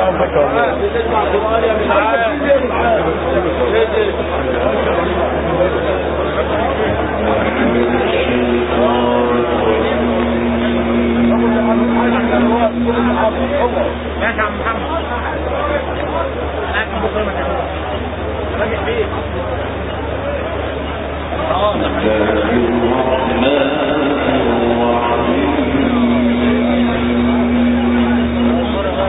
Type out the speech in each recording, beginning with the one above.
يا الرحمن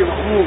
الحاج محمود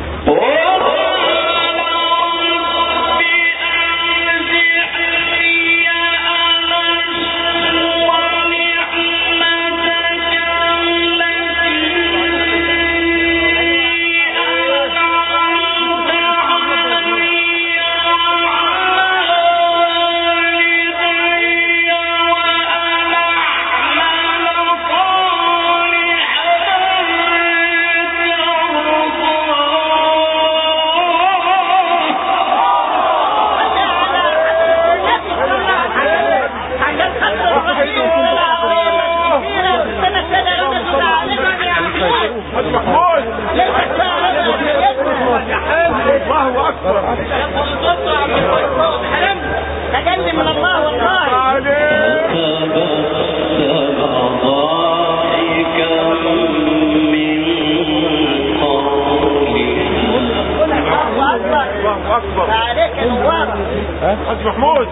حاج محمود.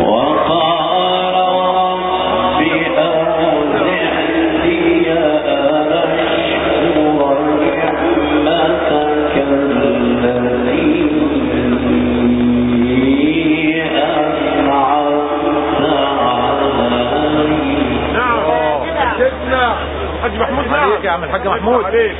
وقال رب أوزعني أن أشكر نعمتك التي أنعمت علي نعم حاج محمود نعم عليك يا عم الحاج محمود. عليك.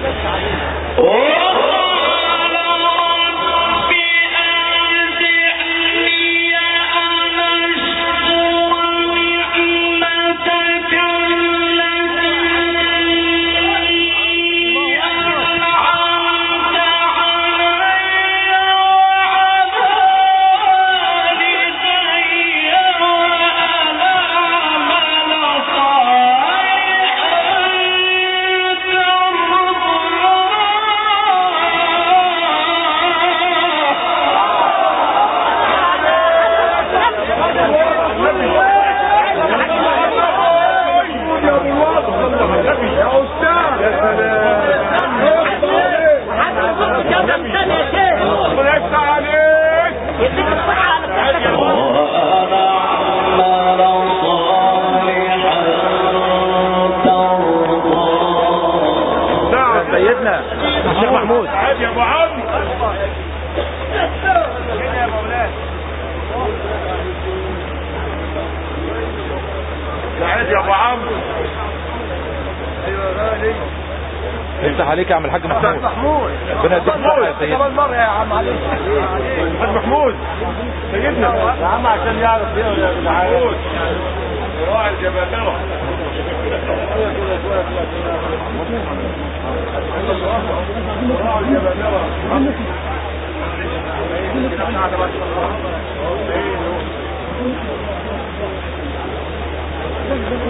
عليك يا عم الحاج محمود. محمود. ربنا يديك الصحة يا سيدنا يا عم عليك. حاج محمود. سيدنا. يا عم عشان يعرف محمود راعي راعي الجبابرة فتبسم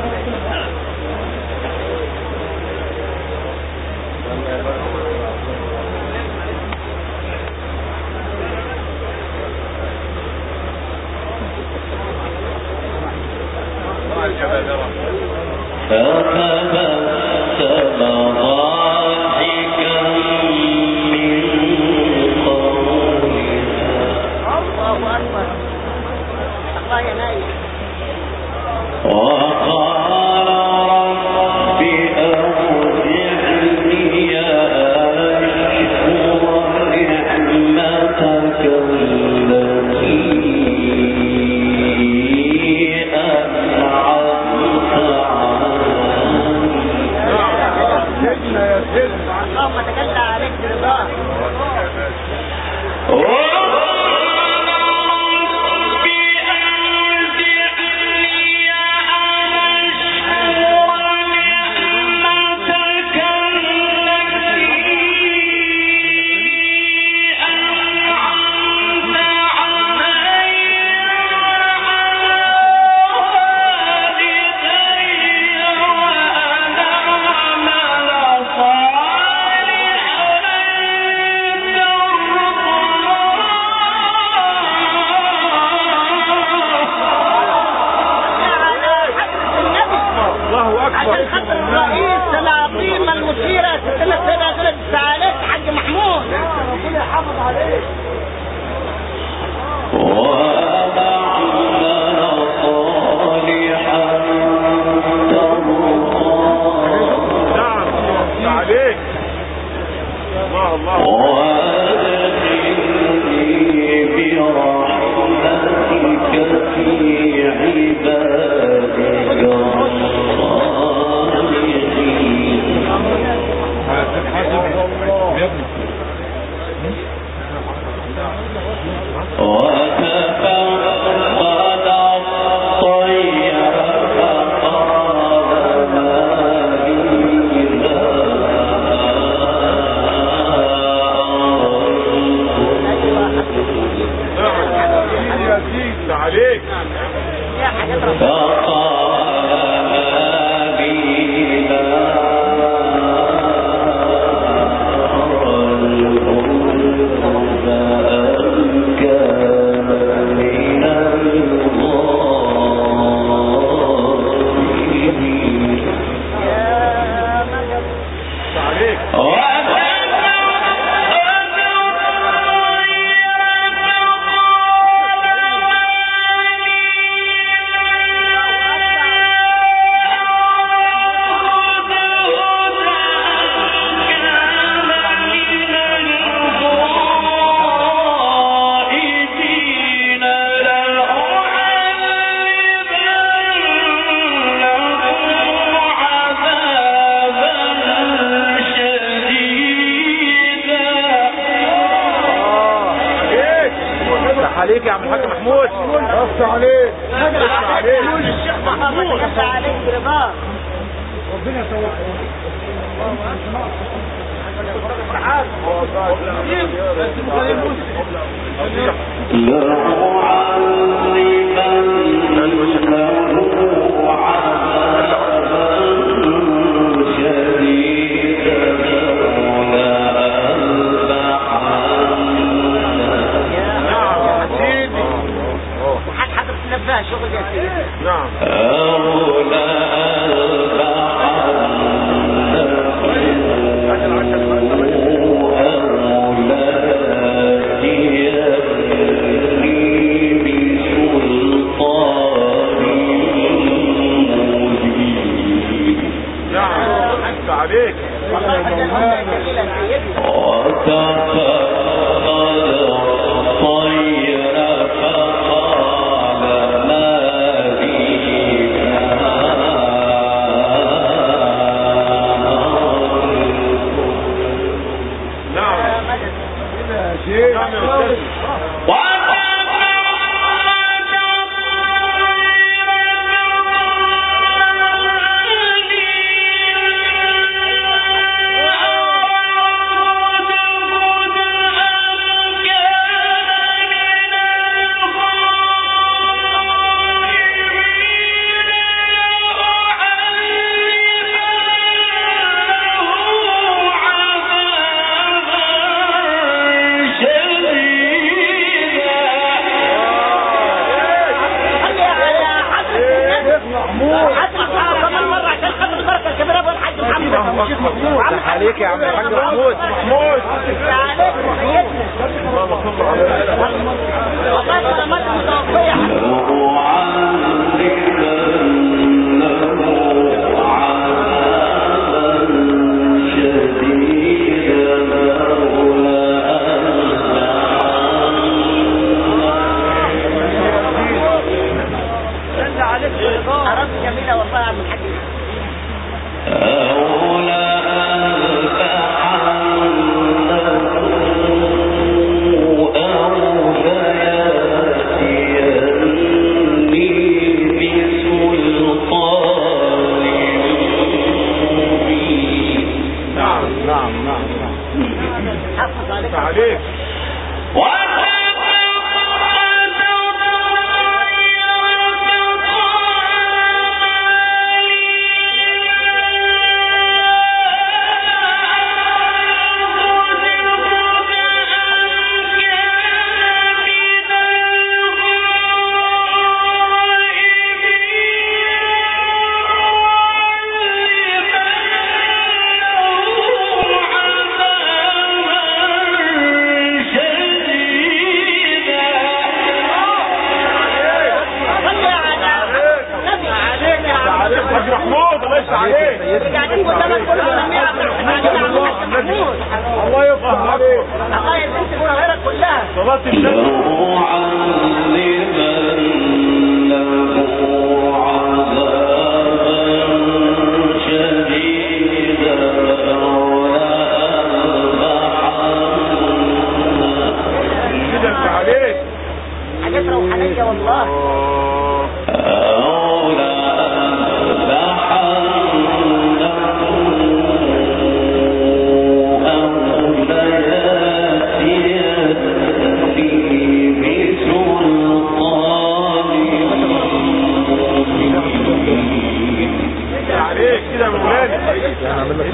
كويس كده يا مولانا هنعمل لك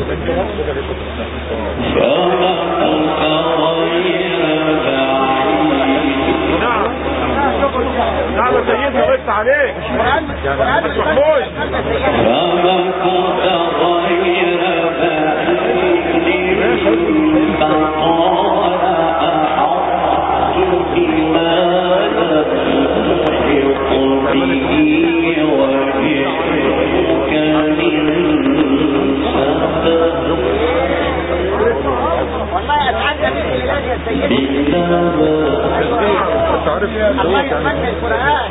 نعم نعم سيدنا بس عليك. ما تحبوش فمن غير بعيد فقال أحط بما لم به وجهك تعرف الله يعمل القرآن.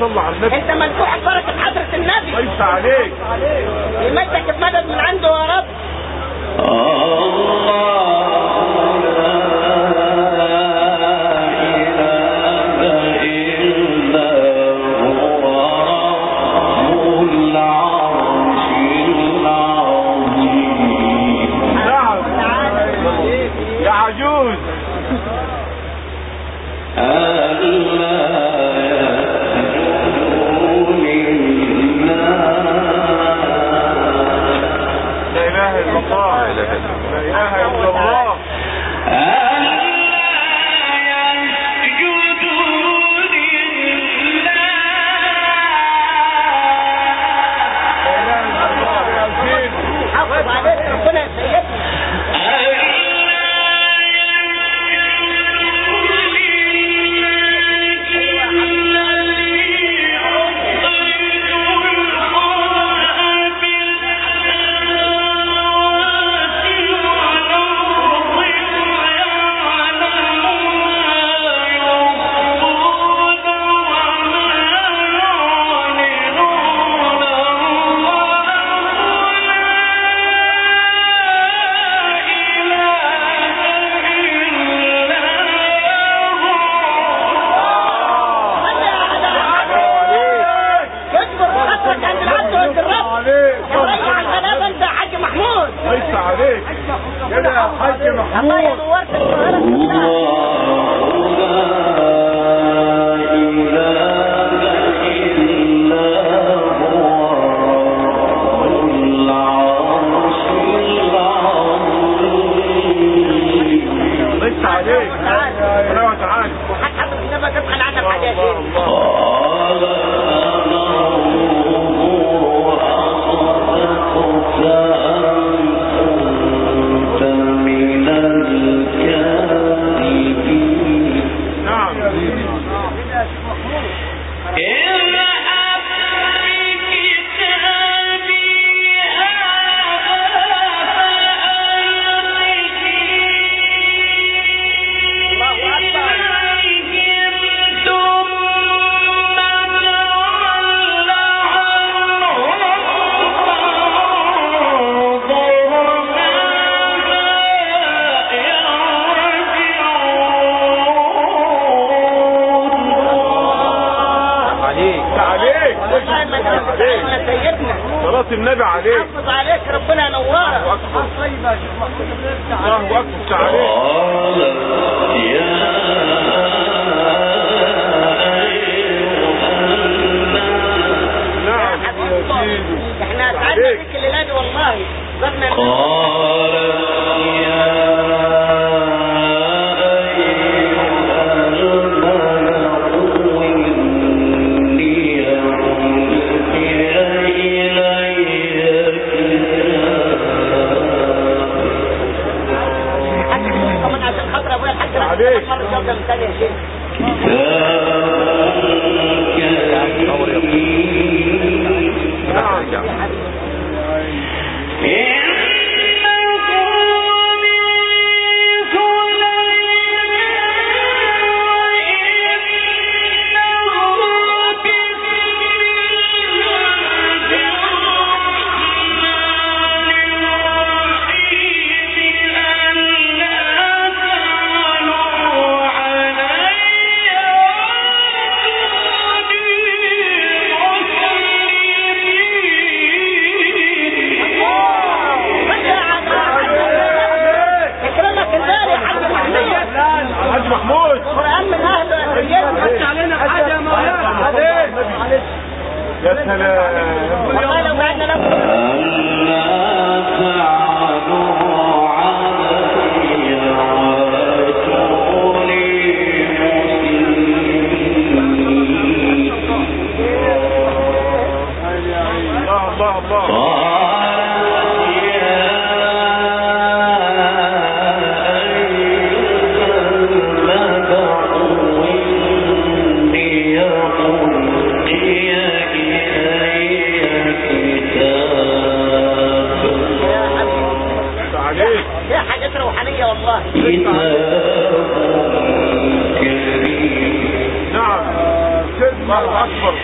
صلى على النبي. انت منفوح بركه حضرة النبي. ليس عليك. يمدك بمدد من عنده يا رب. الله. الله أكبر.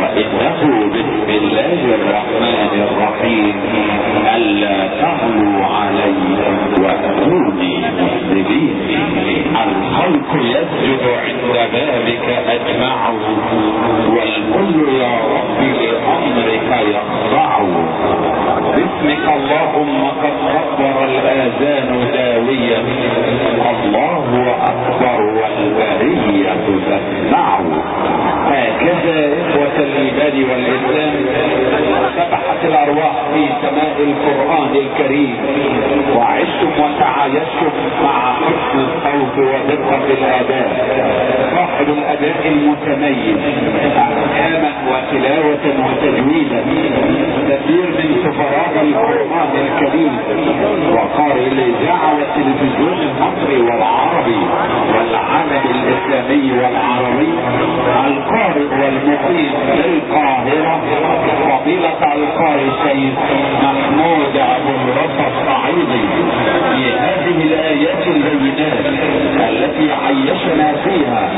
واتقوا بسم الله الرحمن الرحيم ألا تغلوا علي وأتوني مسلمين. الخلق يسجد عند بابك أجمعه والكل يا رب لأمرك يخضع باسمك اللهم قد خبر الآذان داوية. الله أكبر والبرية تسمعه هكذا إخوة الإيمان والإسلام سبحت الأرواح في سماء القرآن الكريم. وعشتم وتعايشتم مع حسن الصوت ودقة الأداء. صاحب الأداء المتميز احكاما وتلاوة وتجويدا. كثير من سفراء القرآن الكريم وقارئ الإذاعة والتلفزيون المصري والعربي والعالم الإسلامي والعربي القارئ والمقيم بالقاهرة فضيلة القارئ السيد محمود أبو الرفا الصعيدي في هذه الآيات البينات التي عيشنا فيها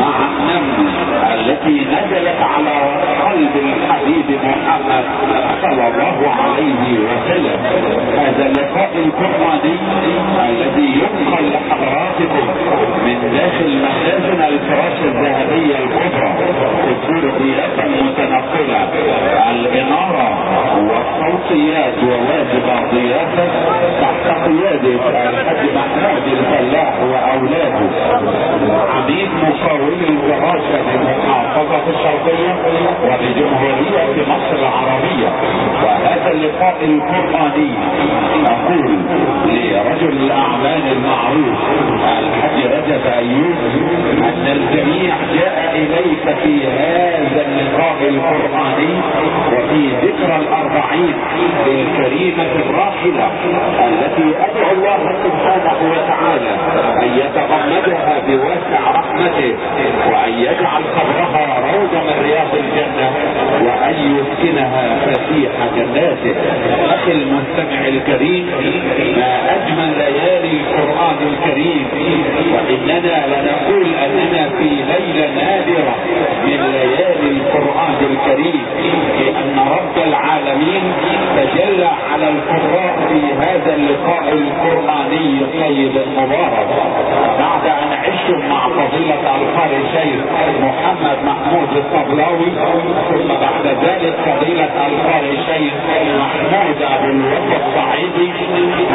مع النمل التي نزلت على قلب الحبيب محمد صلى الله عليه وسلم. هذا اللقاء القرآني الذي ينقل لحضراتكم من داخل مخازن الفراش الذهبية الكبرى تصير ضيافة متنقلة الإنارة والصوتيات وواجب ضيافة تحت قيادة الحاج محمود الفلاح وأولاده. عميد مقاول الفراشة بمحافظة الشرقية وبجمهورية مصر العربية. وهذا اللقاء القرآني أقول لرجل الأعمال المعروف الحاج رجب أيوب أن الجميع جاء إليك في هذا اللقاء القرآني وفي ذكرى الأربعين للكريمة الراحلة التي أدعو الله سبحانه وتعالى أن يتغمدها بواسع رحمته وأن يجعل قبرها روضة من رياض الجنة وأن يسكنها فسيح جناته. أخي المستمع الكريم ما أجمل ليالي القرآن الكريم. وإننا لنقول أننا في ليلة نادرة على القراء في هذا اللقاء القرآني الطيب المبارك. بعد أن عشتم مع فضيلة القارئ الشيخ محمد محمود الطبلاوي ثم بعد ذلك فضيلة القارئ الشيخ محمود أبو الوفا الصعيدي.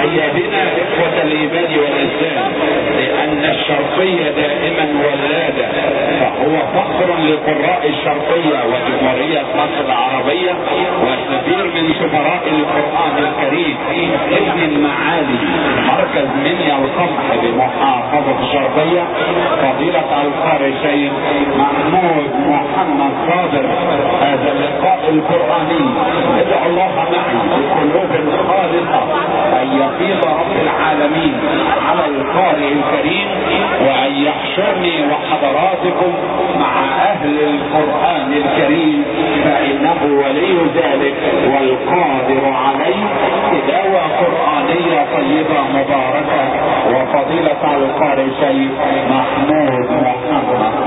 هيا بنا إخوة الإيمان والإسلام لأن الشرقية دائما ولادة فهو فخر لقراء الشرقية وجمهورية مصر العربية والكثير من سفراء القرآن. الكريم ابن المعالي مركز منيا القمح بمحافظة الشرقية فضيلة القارئ الشيخ محمود محمد صادر هذا اللقاء القرآني. ادعو الله معي بقلوب خالصة أن يفيض رب العالمين على القارئ الكريم وأن يحشرني وحضراتكم مع أهل للقرآن الكريم فإنه ولي ذلك والقادر عليه. تلاوة قرآنية طيبة مباركة وفضيلة القارئ الشيخ محمود محمد.